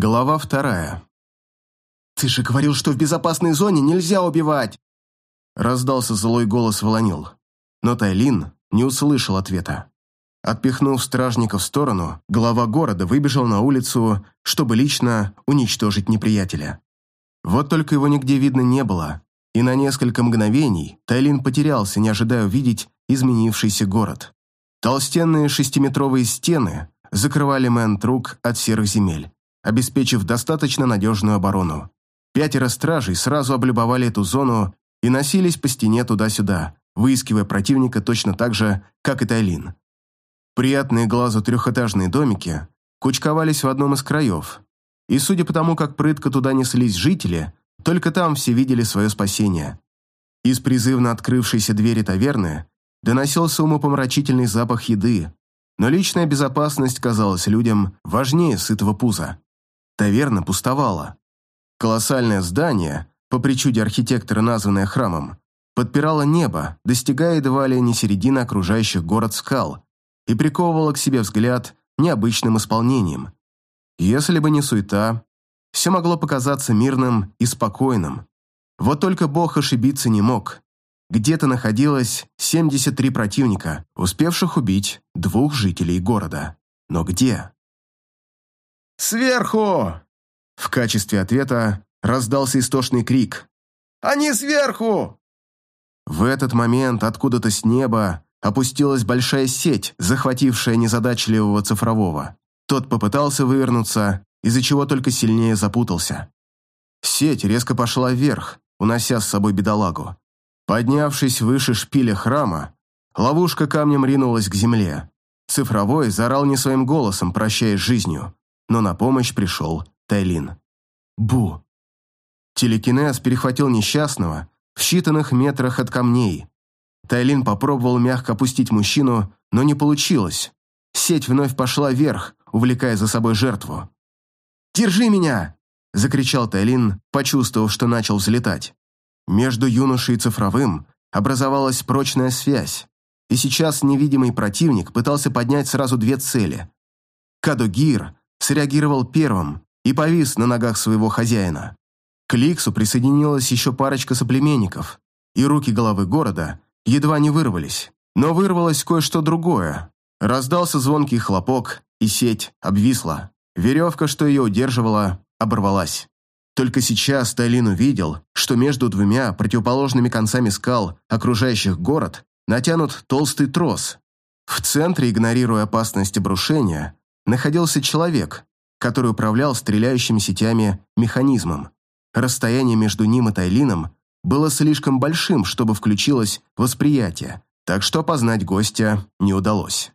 Глава вторая. «Ты же говорил, что в безопасной зоне нельзя убивать!» Раздался злой голос Волонил. Но Тайлин не услышал ответа. Отпихнув стражника в сторону, глава города выбежал на улицу, чтобы лично уничтожить неприятеля. Вот только его нигде видно не было, и на несколько мгновений Тайлин потерялся, не ожидая увидеть изменившийся город. Толстенные шестиметровые стены закрывали Мэнтрук от серых земель, обеспечив достаточно надежную оборону. Пятеро стражей сразу облюбовали эту зону и носились по стене туда-сюда, выискивая противника точно так же, как и Тайлин. Приятные глазу трехэтажные домики кучковались в одном из краев, и судя по тому, как прытко туда неслись жители, только там все видели свое спасение. Из призывно открывшейся двери таверны доносился умопомрачительный запах еды, но личная безопасность казалась людям важнее сытого пуза. Таверна пустовала. Колоссальное здание, по причуде архитектора, названное храмом, подпирало небо, достигая едва ли не середины окружающих город скал, и приковывало к себе взгляд необычным исполнением. Если бы не суета, все могло показаться мирным и спокойным. Вот только Бог ошибиться не мог. Где-то находилось 73 противника, успевших убить двух жителей города. Но где? «Сверху!» В качестве ответа раздался истошный крик. «Они сверху!» В этот момент откуда-то с неба опустилась большая сеть, захватившая незадачливого цифрового. Тот попытался вывернуться, из-за чего только сильнее запутался. Сеть резко пошла вверх, унося с собой бедолагу. Поднявшись выше шпиля храма, ловушка камнем ринулась к земле. Цифровой заорал не своим голосом, прощаясь с жизнью, но на помощь пришел Тайлин. Бу! Телекинез перехватил несчастного в считанных метрах от камней. Тайлин попробовал мягко опустить мужчину, но не получилось. Сеть вновь пошла вверх, увлекая за собой жертву. «Держи меня!» – закричал Тайлин, почувствовав, что начал взлетать. Между юношей и цифровым образовалась прочная связь, и сейчас невидимый противник пытался поднять сразу две цели. Кадугир среагировал первым и повис на ногах своего хозяина. К Ликсу присоединилась еще парочка соплеменников, и руки головы города едва не вырвались. Но вырвалось кое-что другое. Раздался звонкий хлопок, и сеть обвисла. Веревка, что ее удерживала, оборвалась. Только сейчас Тайлин увидел, что между двумя противоположными концами скал, окружающих город, натянут толстый трос. В центре, игнорируя опасность обрушения, находился человек, который управлял стреляющими сетями механизмом. Расстояние между ним и Тайлином было слишком большим, чтобы включилось восприятие, так что опознать гостя не удалось.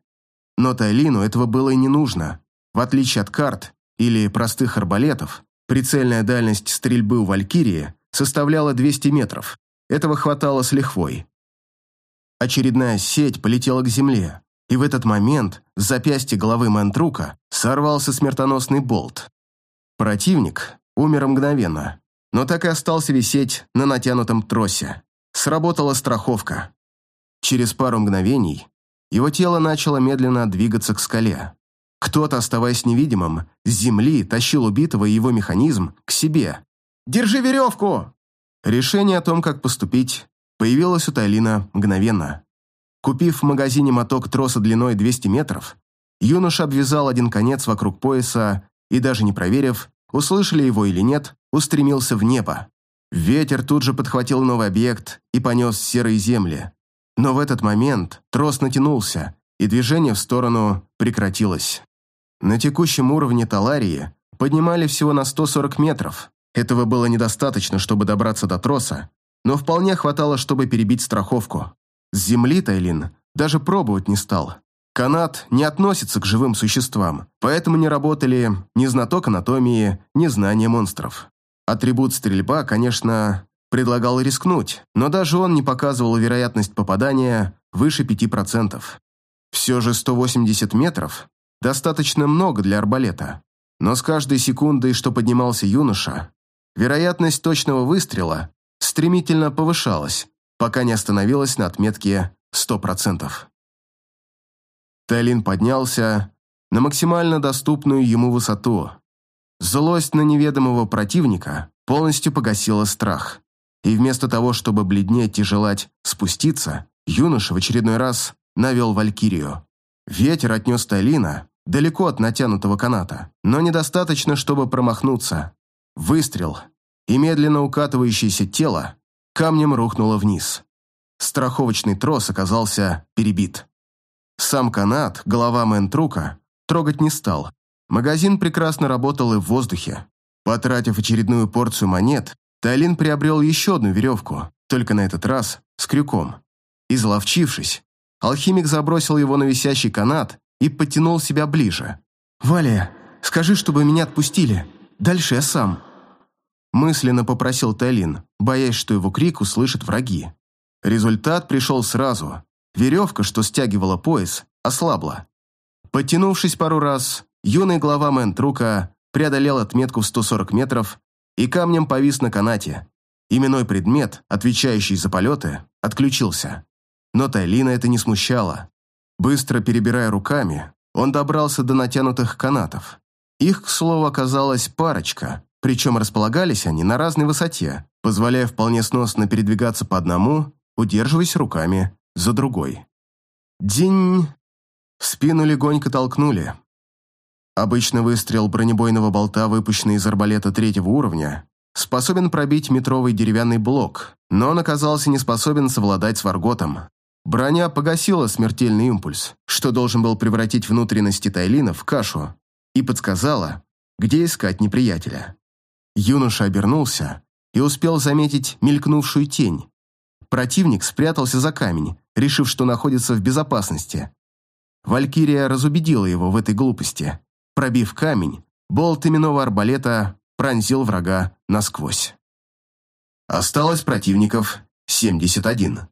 Но Тайлину этого было и не нужно. В отличие от карт или простых арбалетов, прицельная дальность стрельбы у Валькирии составляла 200 метров. Этого хватало с лихвой. Очередная сеть полетела к земле, и в этот момент с запястья головы Мантрука сорвался смертоносный болт. Противник умер мгновенно, но так и остался висеть на натянутом тросе. Сработала страховка. Через пару мгновений его тело начало медленно двигаться к скале. Кто-то, оставаясь невидимым, с земли тащил убитого и его механизм к себе. «Держи веревку!» Решение о том, как поступить, появилось у Тайлина мгновенно. Купив в магазине моток троса длиной 200 метров, юноша обвязал один конец вокруг пояса и, даже не проверив, услышали его или нет, устремился в небо. Ветер тут же подхватил новый объект и понес серые земли. Но в этот момент трос натянулся, и движение в сторону прекратилось. На текущем уровне Таларии поднимали всего на 140 метров. Этого было недостаточно, чтобы добраться до троса, но вполне хватало, чтобы перебить страховку. С земли Тайлин даже пробовать не стал. Канат не относится к живым существам, поэтому не работали ни знаток анатомии, ни знания монстров. Атрибут стрельба, конечно, предлагал рискнуть, но даже он не показывал вероятность попадания выше 5%. Все же 180 метров – достаточно много для арбалета. Но с каждой секундой, что поднимался юноша, вероятность точного выстрела стремительно повышалась, пока не остановилась на отметке 100%. Тайлин поднялся на максимально доступную ему высоту. Злость на неведомого противника полностью погасила страх. И вместо того, чтобы бледнеть и желать спуститься, юноша в очередной раз навел Валькирию. Ветер отнес Тайлина далеко от натянутого каната, но недостаточно, чтобы промахнуться. Выстрел, и медленно укатывающееся тело камнем рухнуло вниз. Страховочный трос оказался перебит. Сам канат, голова Мэнтрука, трогать не стал. Магазин прекрасно работал и в воздухе. Потратив очередную порцию монет, Тайлин приобрел еще одну веревку, только на этот раз с крюком. Изловчившись, алхимик забросил его на висящий канат и подтянул себя ближе. «Валя, скажи, чтобы меня отпустили. Дальше я сам». Мысленно попросил Тайлин, боясь, что его крик услышат враги. Результат пришел сразу. Веревка, что стягивала пояс, ослабла. Подтянувшись пару раз, юный глава Мэнтрука преодолел отметку в 140 метров и камнем повис на канате. Именной предмет, отвечающий за полеты, отключился. Но Тайлина это не смущало. Быстро перебирая руками, он добрался до натянутых канатов. Их, к слову, оказалась парочка, причем располагались они на разной высоте, позволяя вполне сносно передвигаться по одному, удерживаясь руками за другой. День! В спину легонько толкнули. Обычно выстрел бронебойного болта, выпущенный из арбалета третьего уровня, способен пробить метровый деревянный блок, но он оказался не способен совладать с варготом. Броня погасила смертельный импульс, что должен был превратить внутренности Тайлина в кашу, и подсказала, где искать неприятеля. Юноша обернулся и успел заметить мелькнувшую тень. Противник спрятался за камень, решив, что находится в безопасности. Валькирия разубедила его в этой глупости. Пробив камень, болт именного арбалета пронзил врага насквозь. Осталось противников 71.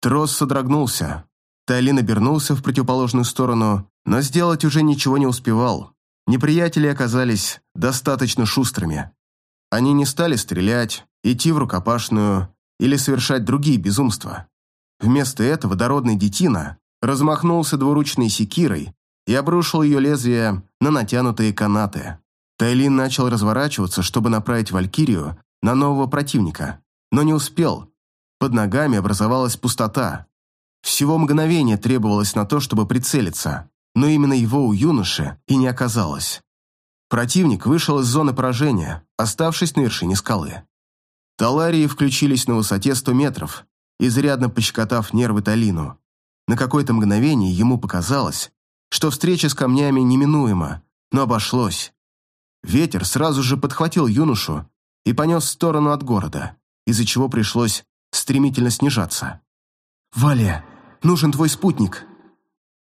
Трос содрогнулся. Тайлин обернулся в противоположную сторону, но сделать уже ничего не успевал. Неприятели оказались достаточно шустрыми. Они не стали стрелять, идти в рукопашную или совершать другие безумства. Вместо этого дородный детина размахнулся двуручной секирой и обрушил ее лезвие на натянутые канаты. Тайлин начал разворачиваться, чтобы направить Валькирию на нового противника, но не успел. Под ногами образовалась пустота. Всего мгновение требовалось на то, чтобы прицелиться, но именно его у юноши и не оказалось. Противник вышел из зоны поражения, оставшись на вершине скалы. Таларии включились на высоте 100 метров, изрядно пощекотав нервы Талину. На какое-то мгновение ему показалось, что встреча с камнями неминуема, но обошлось. Ветер сразу же подхватил юношу и понес в сторону от города, из-за чего пришлось стремительно снижаться. «Валя, нужен твой спутник!»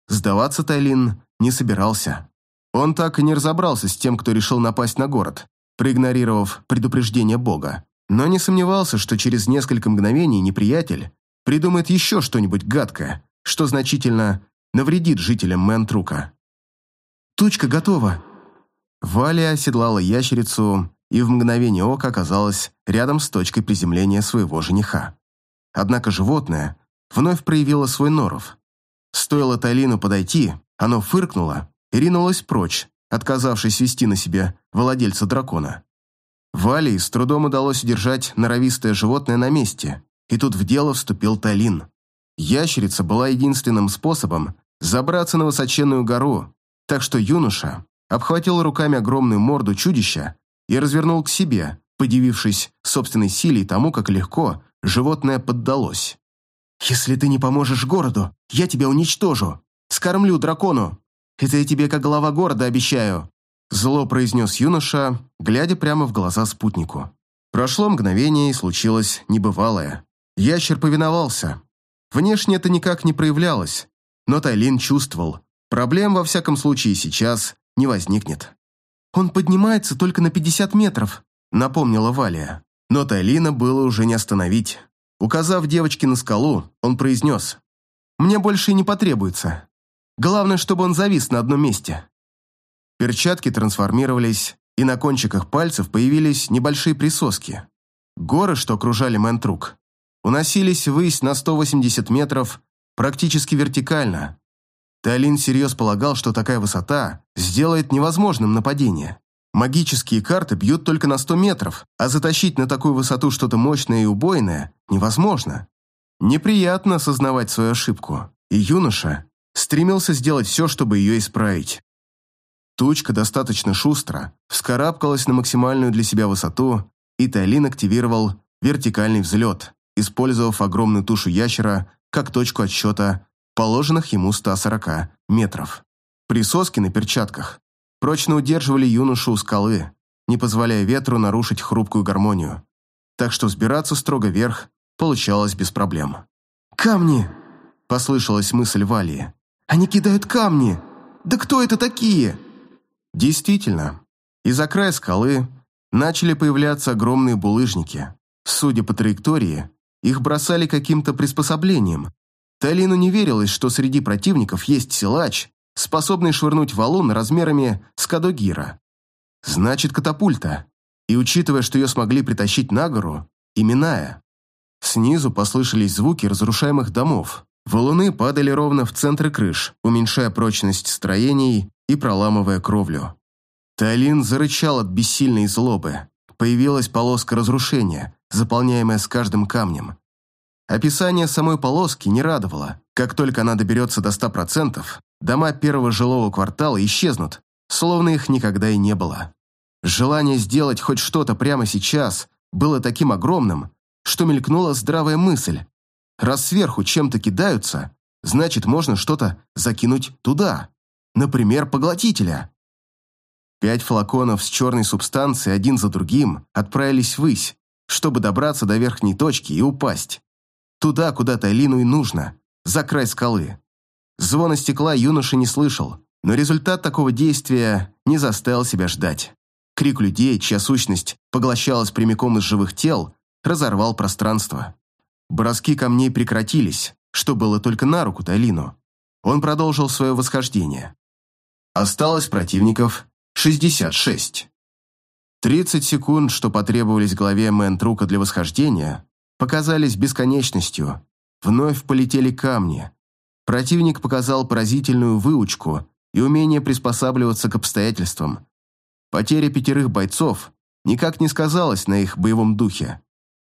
Сдаваться Тайлин не собирался. Он так и не разобрался с тем, кто решил напасть на город, проигнорировав предупреждение Бога, но не сомневался, что через несколько мгновений неприятель придумает еще что-нибудь гадкое, что значительно навредит жителям Мэнтрука. «Тучка готова!» Валя оседлала ящерицу и в мгновение ока оказалась рядом с точкой приземления своего жениха. Однако животное вновь проявило свой норов. Стоило Тайлину подойти, оно фыркнуло и ринулось прочь, отказавшись вести на себе владельца дракона. Вале с трудом удалось удержать норовистое животное на месте, и тут в дело вступил Талин. Ящерица была единственным способом забраться на высоченную гору, так что юноша обхватил руками огромную морду чудища и развернул к себе, подивившись собственной силе и тому, как легко животное поддалось. «Если ты не поможешь городу, я тебя уничтожу. Скормлю дракону. Это я тебе как глава города обещаю», зло произнес юноша, глядя прямо в глаза спутнику. Прошло мгновение, и случилось небывалое. Ящер повиновался. Внешне это никак не проявлялось, но Тайлин чувствовал, проблем во всяком случае сейчас не возникнет. «Он поднимается только на 50 метров», — напомнила Валия. Но Тайлина было уже не остановить. Указав девочке на скалу, он произнес. «Мне больше и не потребуется. Главное, чтобы он завис на одном месте». Перчатки трансформировались, и на кончиках пальцев появились небольшие присоски. Горы, что окружали Мэнтрук, уносились ввысь на 180 метров, практически вертикально. Тайлин всерьез полагал, что такая высота сделает невозможным нападение. Магические карты бьют только на 100 метров, а затащить на такую высоту что-то мощное и убойное невозможно. Неприятно осознавать свою ошибку, и юноша стремился сделать все, чтобы ее исправить. Тучка достаточно шустро вскарабкалась на максимальную для себя высоту, и Тайлин активировал вертикальный взлет, использовав огромную тушу ящера как точку отсчета положенных ему 140 метров. Присоски на перчатках прочно удерживали юношу у скалы, не позволяя ветру нарушить хрупкую гармонию. Так что взбираться строго вверх получалось без проблем. «Камни!» – послышалась мысль Валии. «Они кидают камни! Да кто это такие?» Действительно, из-за края скалы начали появляться огромные булыжники. Судя по траектории, их бросали каким-то приспособлением. Талину не верилось, что среди противников есть силач, способный швырнуть валун размерами с Кадогира. Значит, катапульта. И учитывая, что ее смогли притащить на гору, именная. Снизу послышались звуки разрушаемых домов. Валуны падали ровно в центры крыш, уменьшая прочность строений и проламывая кровлю. Талин зарычал от бессильной злобы. Появилась полоска разрушения, заполняемая с каждым камнем. Описание самой полоски не радовало. Как только она доберется до 100%, дома первого жилого квартала исчезнут, словно их никогда и не было. Желание сделать хоть что-то прямо сейчас было таким огромным, что мелькнула здравая мысль. Раз сверху чем-то кидаются, значит, можно что-то закинуть туда. Например, поглотителя. Пять флаконов с черной субстанцией один за другим отправились ввысь, чтобы добраться до верхней точки и упасть. Туда, куда Тайлину и нужно, за край скалы. Звона стекла юноша не слышал, но результат такого действия не заставил себя ждать. Крик людей, чья сущность поглощалась прямиком из живых тел, разорвал пространство. Броски камней прекратились, что было только на руку Тайлину. Он продолжил свое восхождение. Осталось противников 66. 30 секунд, что потребовались главе Мэнтрука для восхождения, показались бесконечностью. Вновь полетели камни. Противник показал поразительную выучку и умение приспосабливаться к обстоятельствам. Потеря пятерых бойцов никак не сказалась на их боевом духе.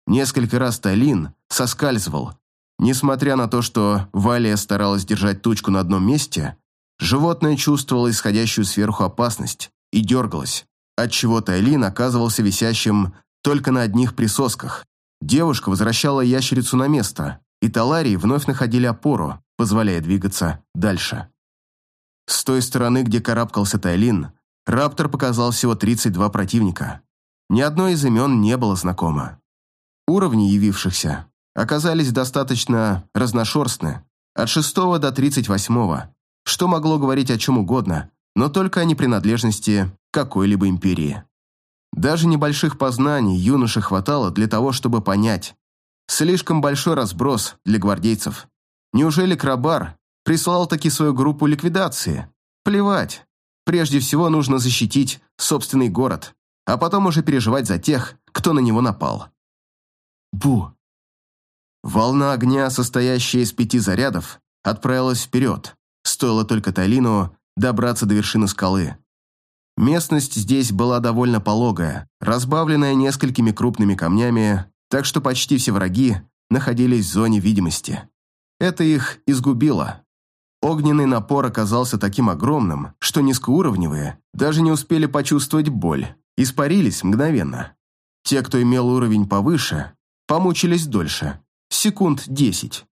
Несколько раз Тайлин соскальзывал. Несмотря на то, что Валия старалась держать тучку на одном месте, животное чувствовало исходящую сверху опасность и дергалось, отчего Тайлин оказывался висящим только на одних присосках. Девушка возвращала ящерицу на место, и Таларии вновь находили опору, позволяя двигаться дальше. С той стороны, где карабкался Тайлин, Раптор показал всего 32 противника. Ни одно из имен не было знакомо. Уровни явившихся оказались достаточно разношерстны, от 6 до 38, что могло говорить о чем угодно, но только о непринадлежности какой-либо империи. Даже небольших познаний юноше хватало для того, чтобы понять. Слишком большой разброс для гвардейцев. Неужели Крабар прислал таки свою группу ликвидации? Плевать. Прежде всего нужно защитить собственный город, а потом уже переживать за тех, кто на него напал. Бу. Волна огня, состоящая из пяти зарядов, отправилась вперед. Стоило только Тайлину добраться до вершины скалы. Местность здесь была довольно пологая, разбавленная несколькими крупными камнями, так что почти все враги находились в зоне видимости. Это их изгубило. Огненный напор оказался таким огромным, что низкоуровневые даже не успели почувствовать боль, испарились мгновенно. Те, кто имел уровень повыше, Помучились дольше, секунд десять.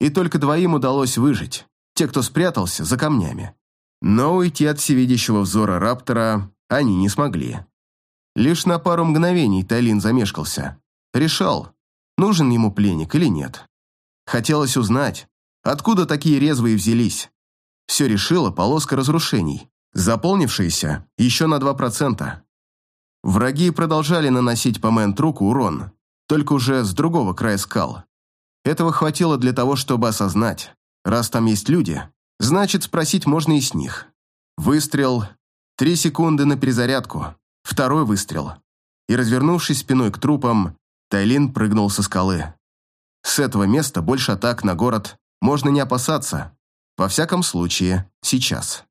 И только двоим удалось выжить, те, кто спрятался за камнями. Но уйти от всевидящего взора Раптора они не смогли. Лишь на пару мгновений Тайлин замешкался. Решал, нужен ему пленник или нет. Хотелось узнать, откуда такие резвые взялись. Все решила полоска разрушений, заполнившаяся еще на 2%. Враги продолжали наносить по Мэнтруку урон, только уже с другого края скал. Этого хватило для того, чтобы осознать, раз там есть люди, значит, спросить можно и с них. Выстрел, три секунды на перезарядку, второй выстрел. И, развернувшись спиной к трупам, Тайлин прыгнул со скалы. С этого места больше атак на город можно не опасаться, во всяком случае, сейчас.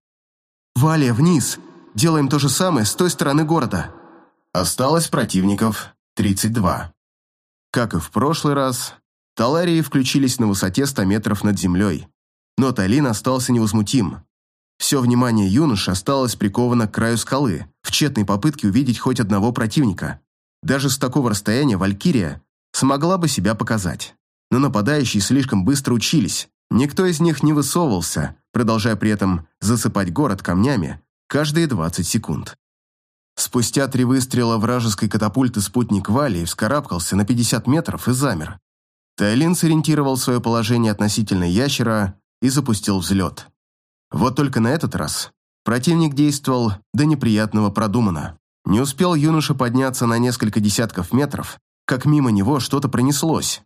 «Валя, вниз! Делаем то же самое с той стороны города». Осталось противников 32. Как и в прошлый раз, Таларии включились на высоте 100 метров над землей, но Талин остался невозмутим. Все внимание юноши осталось приковано к краю скалы, в тщетной попытке увидеть хоть одного противника. Даже с такого расстояния Валькирия смогла бы себя показать. Но нападающие слишком быстро учились, никто из них не высовывался, продолжая при этом засыпать город камнями каждые 20 секунд. Спустя три выстрела вражеской катапульты спутник Вали вскарабкался на 50 метров и замер. Тайлин сориентировал свое положение относительно ящера и запустил взлет. Вот только на этот раз противник действовал до неприятного продуманно. Не успел юноша подняться на несколько десятков метров, как мимо него что-то пронеслось.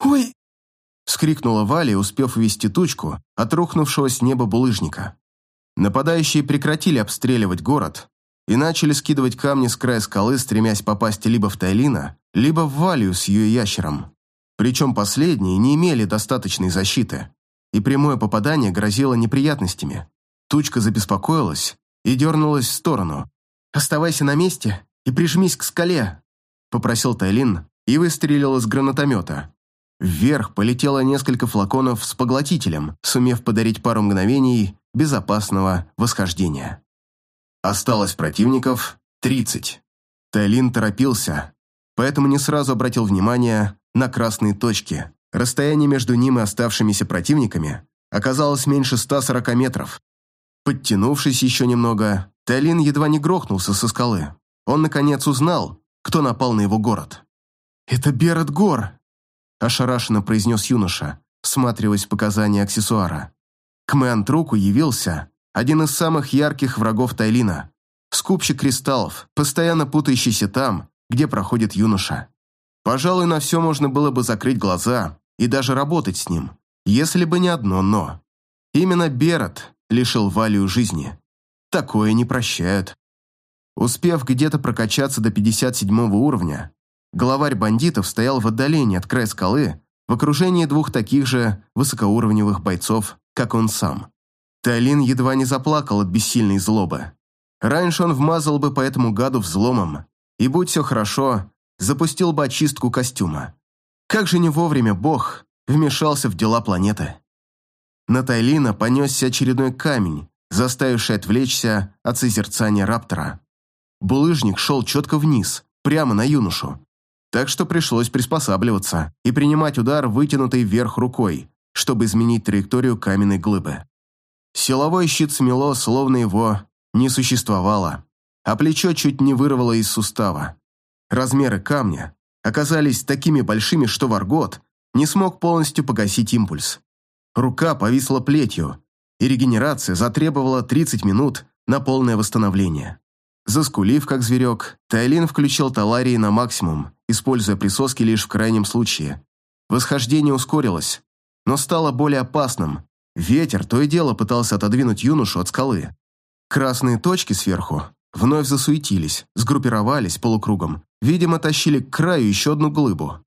«Ой!» — вскрикнула Валя, успев увести тучку от рухнувшего с неба булыжника. Нападающие прекратили обстреливать город, и начали скидывать камни с края скалы, стремясь попасть либо в Тайлина, либо в Валию с ее ящером. Причем последние не имели достаточной защиты, и прямое попадание грозило неприятностями. Тучка забеспокоилась и дернулась в сторону. «Оставайся на месте и прижмись к скале», — попросил Тайлин и выстрелил из гранатомета. Вверх полетело несколько флаконов с поглотителем, сумев подарить пару мгновений безопасного восхождения. Осталось противников 30. Тайлин торопился, поэтому не сразу обратил внимание на красные точки. Расстояние между ним и оставшимися противниками оказалось меньше 140 метров. Подтянувшись еще немного, Тайлин едва не грохнулся со скалы. Он, наконец, узнал, кто напал на его город. «Это Берет Гор!» – ошарашенно произнес юноша, всматриваясь в показания аксессуара. К Мэнтруку явился один из самых ярких врагов Тайлина. Скупщик кристаллов, постоянно путающийся там, где проходит юноша. Пожалуй, на все можно было бы закрыть глаза и даже работать с ним, если бы не одно «но». Именно Берот лишил Валию жизни. Такое не прощают. Успев где-то прокачаться до 57 уровня, главарь бандитов стоял в отдалении от края скалы в окружении двух таких же высокоуровневых бойцов, как он сам. Тайлин едва не заплакал от бессильной злобы. Раньше он вмазал бы по этому гаду взломом, и, будь все хорошо, запустил бы очистку костюма. Как же не вовремя Бог вмешался в дела планеты. На Тайлина понесся очередной камень, заставивший отвлечься от созерцания раптора. Булыжник шел четко вниз, прямо на юношу. Так что пришлось приспосабливаться и принимать удар, вытянутой вверх рукой, чтобы изменить траекторию каменной глыбы. Силовой щит смело, словно его не существовало, а плечо чуть не вырвало из сустава. Размеры камня оказались такими большими, что Варгот не смог полностью погасить импульс. Рука повисла плетью, и регенерация затребовала 30 минут на полное восстановление. Заскулив, как зверек, Тайлин включил таларии на максимум, используя присоски лишь в крайнем случае. Восхождение ускорилось, но стало более опасным, Ветер то и дело пытался отодвинуть юношу от скалы. Красные точки сверху вновь засуетились, сгруппировались полукругом, видимо, тащили к краю еще одну глыбу.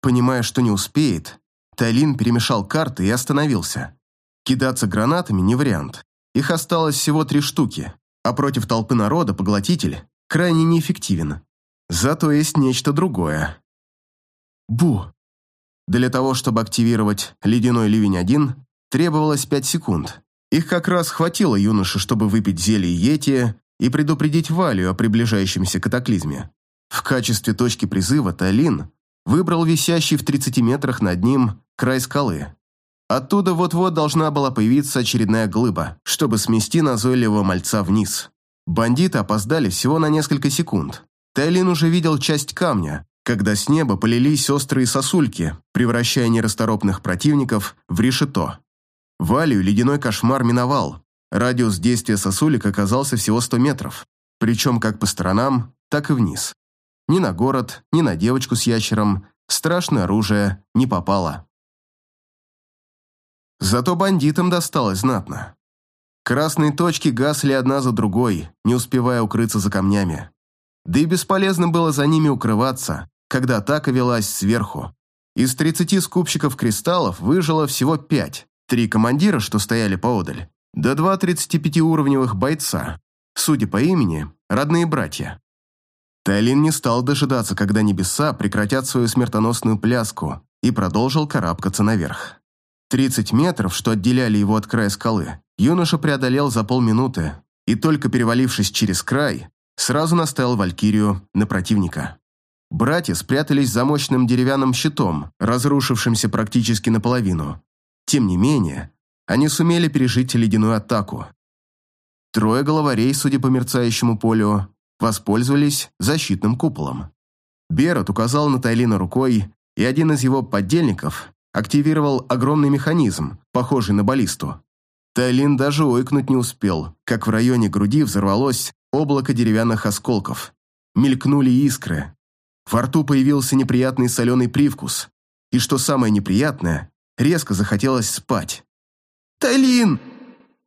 Понимая, что не успеет, Тайлин перемешал карты и остановился. Кидаться гранатами не вариант. Их осталось всего три штуки, а против толпы народа поглотитель крайне неэффективен. Зато есть нечто другое. Бу! Для того, чтобы активировать ледяной ливень 1, Требовалось пять секунд. Их как раз хватило юноше, чтобы выпить зелье Йети и предупредить Валю о приближающемся катаклизме. В качестве точки призыва Талин выбрал висящий в 30 метрах над ним край скалы. Оттуда вот-вот должна была появиться очередная глыба, чтобы смести назойливого мальца вниз. Бандиты опоздали всего на несколько секунд. Тайлин уже видел часть камня, когда с неба полились острые сосульки, превращая нерасторопных противников в решето. Валию ледяной кошмар миновал. Радиус действия сосулек оказался всего 100 метров, причем как по сторонам, так и вниз. Ни на город, ни на девочку с ящером страшное оружие не попало. Зато бандитам досталось знатно. Красные точки гасли одна за другой, не успевая укрыться за камнями. Да и бесполезно было за ними укрываться, когда атака велась сверху. Из 30 скупщиков кристаллов выжило всего пять, Три командира, что стояли поодаль, да два 35-уровневых бойца. Судя по имени, родные братья. Тайлин не стал дожидаться, когда небеса прекратят свою смертоносную пляску, и продолжил карабкаться наверх. 30 метров, что отделяли его от края скалы, юноша преодолел за полминуты, и только перевалившись через край, сразу наставил Валькирию на противника. Братья спрятались за мощным деревянным щитом, разрушившимся практически наполовину. Тем не менее, они сумели пережить ледяную атаку. Трое головарей, судя по мерцающему полю, воспользовались защитным куполом. Берот указал на Тайлина рукой, и один из его подельников активировал огромный механизм, похожий на баллисту. Тайлин даже ойкнуть не успел, как в районе груди взорвалось облако деревянных осколков. Мелькнули искры. Во рту появился неприятный соленый привкус. И что самое неприятное, резко захотелось спать. «Тайлин!»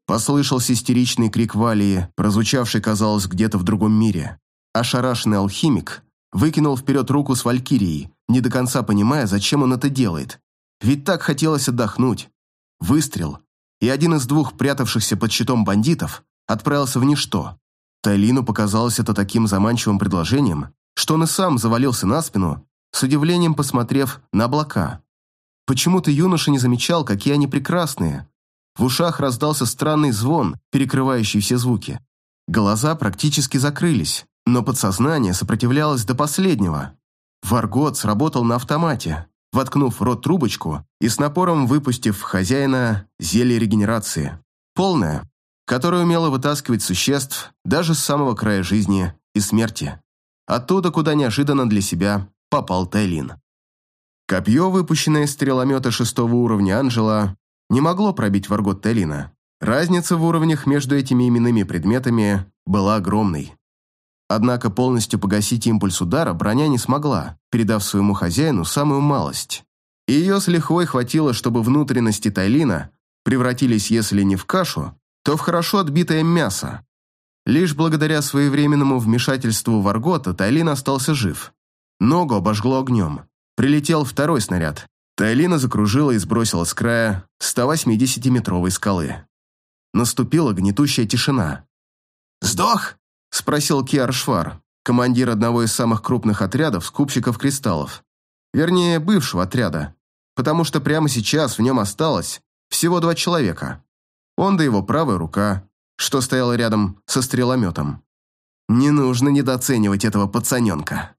Послышался истеричный крик Валии, прозвучавший, казалось, где-то в другом мире. Ошарашенный алхимик выкинул вперед руку с Валькирией, не до конца понимая, зачем он это делает. Ведь так хотелось отдохнуть. Выстрел, и один из двух прятавшихся под щитом бандитов отправился в ничто. Тайлину показалось это таким заманчивым предложением, что он и сам завалился на спину, с удивлением посмотрев на облака. Почему-то юноша не замечал, какие они прекрасные, в ушах раздался странный звон, перекрывающий все звуки. Глаза практически закрылись, но подсознание сопротивлялось до последнего. Варгот сработал на автомате, воткнув в рот трубочку и с напором выпустив хозяина зелье регенерации. Полное, которое умело вытаскивать существ даже с самого края жизни и смерти. Оттуда, куда неожиданно для себя попал Тайлин. Копье, выпущенное из стреломета шестого уровня Анжела, не могло пробить Варгот Телина. Разница в уровнях между этими именными предметами была огромной. Однако полностью погасить импульс удара броня не смогла, передав своему хозяину самую малость. И ее с лихвой хватило, чтобы внутренности Тайлина превратились, если не в кашу, то в хорошо отбитое мясо. Лишь благодаря своевременному вмешательству Варгота Тайлин остался жив. Ногу обожгло огнем. Прилетел второй снаряд, Тайлина закружила и сбросила с края 180-метровой скалы. Наступила гнетущая тишина. «Сдох?» – спросил Киар Швар, командир одного из самых крупных отрядов скупщиков кристаллов. Вернее, бывшего отряда, потому что прямо сейчас в нем осталось всего два человека. Он да его правая рука, что стояла рядом со стрелометом. Не нужно недооценивать этого пацаненка.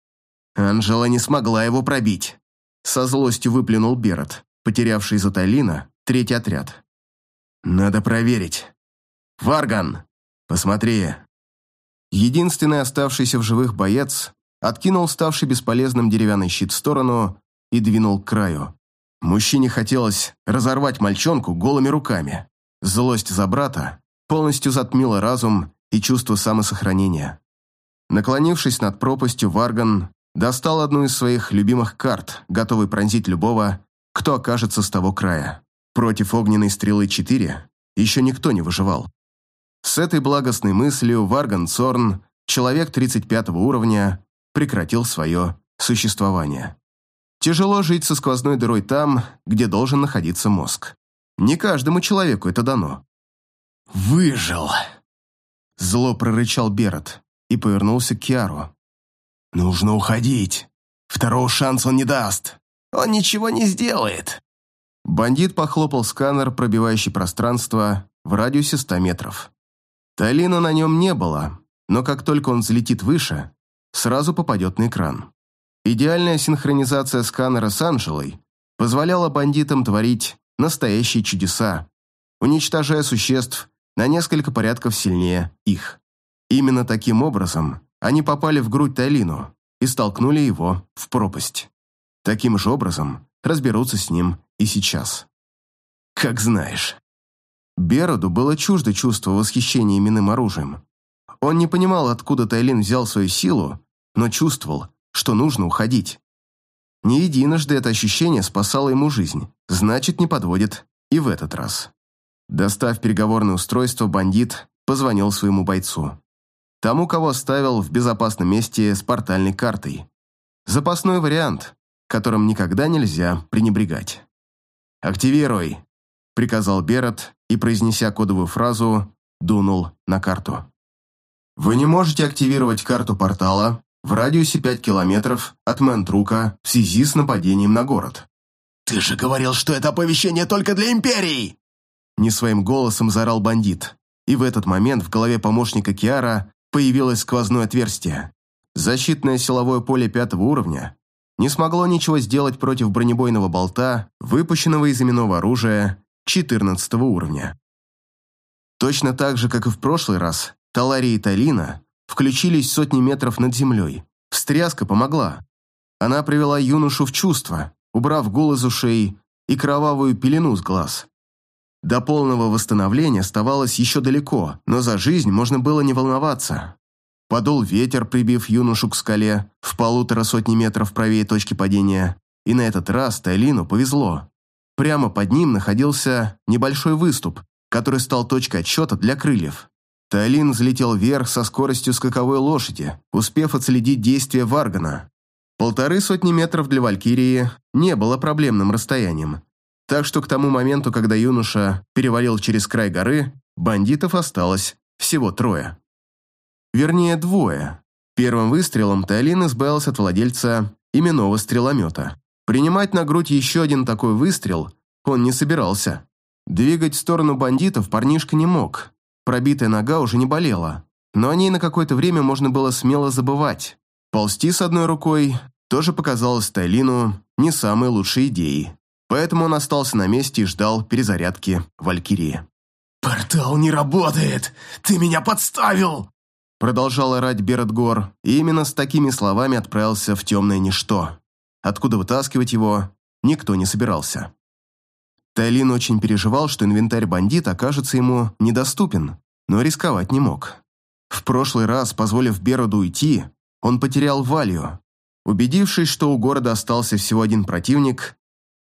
Анжела не смогла его пробить. Со злостью выплюнул Берет, потерявший из-за Тайлина третий отряд. «Надо проверить. Варган, посмотри». Единственный оставшийся в живых боец откинул ставший бесполезным деревянный щит в сторону и двинул к краю. Мужчине хотелось разорвать мальчонку голыми руками. Злость за брата полностью затмила разум и чувство самосохранения. Наклонившись над пропастью, Варган Достал одну из своих любимых карт, готовый пронзить любого, кто окажется с того края. Против огненной стрелы 4 еще никто не выживал. С этой благостной мыслью Варган Цорн, человек 35 уровня, прекратил свое существование. Тяжело жить со сквозной дырой там, где должен находиться мозг. Не каждому человеку это дано. «Выжил!» Зло прорычал Берот и повернулся к Киару. «Нужно уходить. Второго шанса он не даст. Он ничего не сделает». Бандит похлопал сканер, пробивающий пространство в радиусе 100 метров. Талина на нем не было, но как только он взлетит выше, сразу попадет на экран. Идеальная синхронизация сканера с Анжелой позволяла бандитам творить настоящие чудеса, уничтожая существ на несколько порядков сильнее их. Именно таким образом они попали в грудь Тайлину и столкнули его в пропасть. Таким же образом разберутся с ним и сейчас. Как знаешь. Бероду было чуждо чувство восхищения именным оружием. Он не понимал, откуда Тайлин взял свою силу, но чувствовал, что нужно уходить. Не единожды это ощущение спасало ему жизнь, значит, не подводит и в этот раз. Достав переговорное устройство, бандит позвонил своему бойцу. Тому, кого оставил в безопасном месте с портальной картой. Запасной вариант, которым никогда нельзя пренебрегать. «Активируй», — приказал Берет и, произнеся кодовую фразу, дунул на карту. Вы не можете активировать карту портала в радиусе 5 километров от Ментрука в связи с нападением на город. «Ты же говорил, что это оповещение только для Империи!» Не своим голосом заорал бандит, и в этот момент в голове помощника Киара появилось сквозное отверстие. Защитное силовое поле пятого уровня не смогло ничего сделать против бронебойного болта, выпущенного из именного оружия 14 уровня. Точно так же, как и в прошлый раз, Талария и Талина включились сотни метров над землей. Встряска помогла. Она привела юношу в чувство, убрав из ушей и кровавую пелену с глаз. До полного восстановления оставалось еще далеко, но за жизнь можно было не волноваться. Подул ветер, прибив юношу к скале в полутора сотни метров правее точки падения, и на этот раз Тайлину повезло. Прямо под ним находился небольшой выступ, который стал точкой отсчета для крыльев. Тайлин взлетел вверх со скоростью скаковой лошади, успев отследить действия Варгана. Полторы сотни метров для Валькирии не было проблемным расстоянием, так что к тому моменту, когда юноша перевалил через край горы, бандитов осталось всего трое. Вернее, двое. Первым выстрелом Тайлин избавился от владельца именного стреломета. Принимать на грудь еще один такой выстрел он не собирался. Двигать в сторону бандитов парнишка не мог. Пробитая нога уже не болела, но о ней на какое-то время можно было смело забывать. Ползти с одной рукой тоже показалось Тайлину не самой лучшей идеей. Поэтому он остался на месте и ждал перезарядки Валькирии. «Портал не работает! Ты меня подставил!» Продолжал орать Беретгор, и именно с такими словами отправился в темное ничто. Откуда вытаскивать его, никто не собирался. Тайлин очень переживал, что инвентарь бандита окажется ему недоступен, но рисковать не мог. В прошлый раз, позволив Бероду уйти, он потерял Валью. Убедившись, что у города остался всего один противник,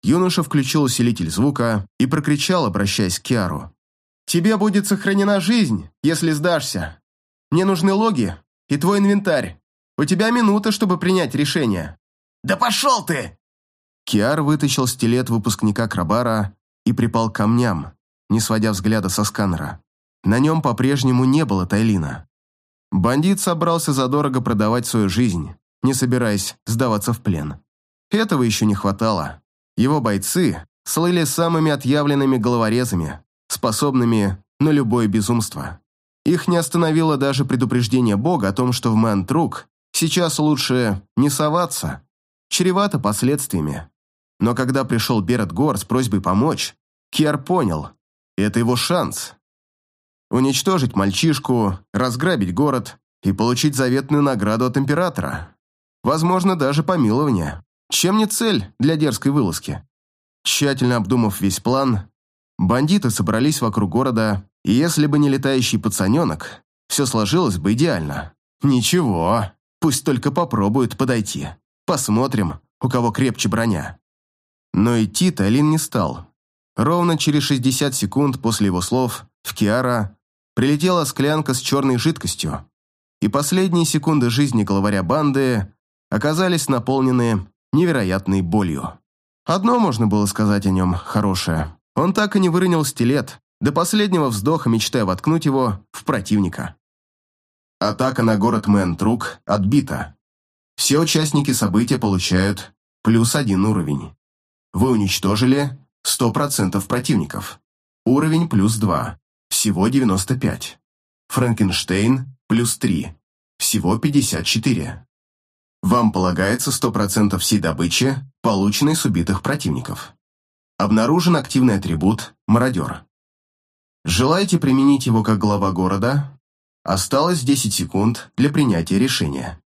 юноша включил усилитель звука и прокричал, обращаясь к Киару. «Тебе будет сохранена жизнь, если сдашься. Мне нужны логи и твой инвентарь. У тебя минута, чтобы принять решение». «Да пошел ты!» Киар вытащил стилет выпускника Крабара и припал к камням, не сводя взгляда со сканера. На нем по-прежнему не было Тайлина. Бандит собрался задорого продавать свою жизнь, не собираясь сдаваться в плен. Этого еще не хватало. Его бойцы слыли самыми отъявленными головорезами, способными на любое безумство. Их не остановило даже предупреждение Бога о том, что в Мантрук сейчас лучше не соваться, чревато последствиями. Но когда пришел Берет Гор с просьбой помочь, Киар понял, это его шанс. Уничтожить мальчишку, разграбить город и получить заветную награду от императора. Возможно, даже помилование. Чем не цель для дерзкой вылазки? Тщательно обдумав весь план, бандиты собрались вокруг города, и если бы не летающий пацаненок, все сложилось бы идеально. Ничего, пусть только попробуют подойти. Посмотрим, у кого крепче броня. Но идти Тайлин не стал. Ровно через 60 секунд после его слов в Киара прилетела склянка с черной жидкостью, и последние секунды жизни главаря банды оказались наполнены невероятной болью. Одно можно было сказать о нем хорошее. Он так и не выронил стилет, до последнего вздоха мечтая воткнуть его в противника. Атака на город Мэнтрук отбита. Все участники события получают плюс один уровень. Вы уничтожили 100% противников. Уровень плюс 2. Всего 95. Франкенштейн плюс 3. Всего 54. Вам полагается 100% всей добычи, полученной с убитых противников. Обнаружен активный атрибут «Мародер». Желаете применить его как глава города? Осталось 10 секунд для принятия решения.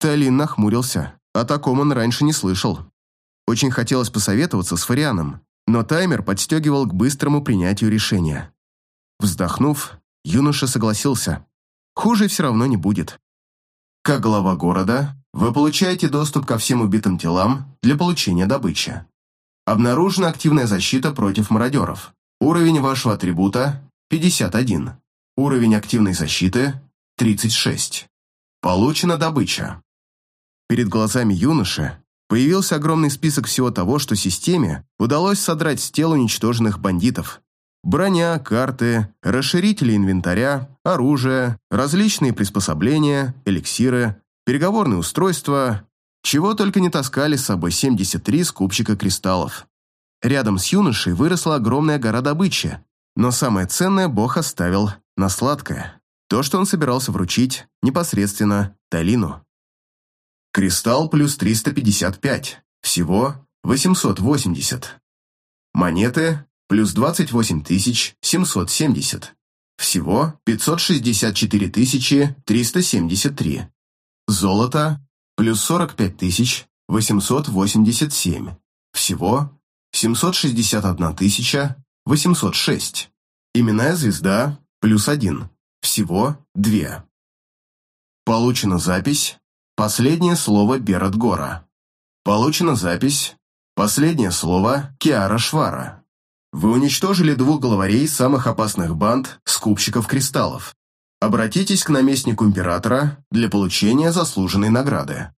Талин нахмурился. О таком он раньше не слышал. Очень хотелось посоветоваться с Фарианом, но таймер подстегивал к быстрому принятию решения. Вздохнув, юноша согласился. Хуже все равно не будет. Как глава города, вы получаете доступ ко всем убитым телам для получения добычи. Обнаружена активная защита против мародеров. Уровень вашего атрибута – 51. Уровень активной защиты – 36. Получена добыча. Перед глазами юноши Появился огромный список всего того, что системе удалось содрать с тел уничтоженных бандитов. Броня, карты, расширители инвентаря, оружие, различные приспособления, эликсиры, переговорные устройства, чего только не таскали с собой 73 скупщика кристаллов. Рядом с юношей выросла огромная гора добычи, но самое ценное Бог оставил на сладкое. То, что он собирался вручить непосредственно Талину. Кристалл плюс 355. Всего 880. Монеты плюс 28 770. Всего 564 373. Золото плюс 45 887. Всего 761 806. Именная звезда плюс 1. Всего 2. Получена запись «Последнее слово Берат Гора». Получена запись «Последнее слово Киара Швара». Вы уничтожили двух главарей самых опасных банд скупщиков кристаллов. Обратитесь к наместнику императора для получения заслуженной награды.